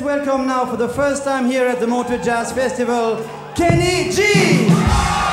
Let's welcome now for the first time here at the Motor Jazz Festival, Kenny G!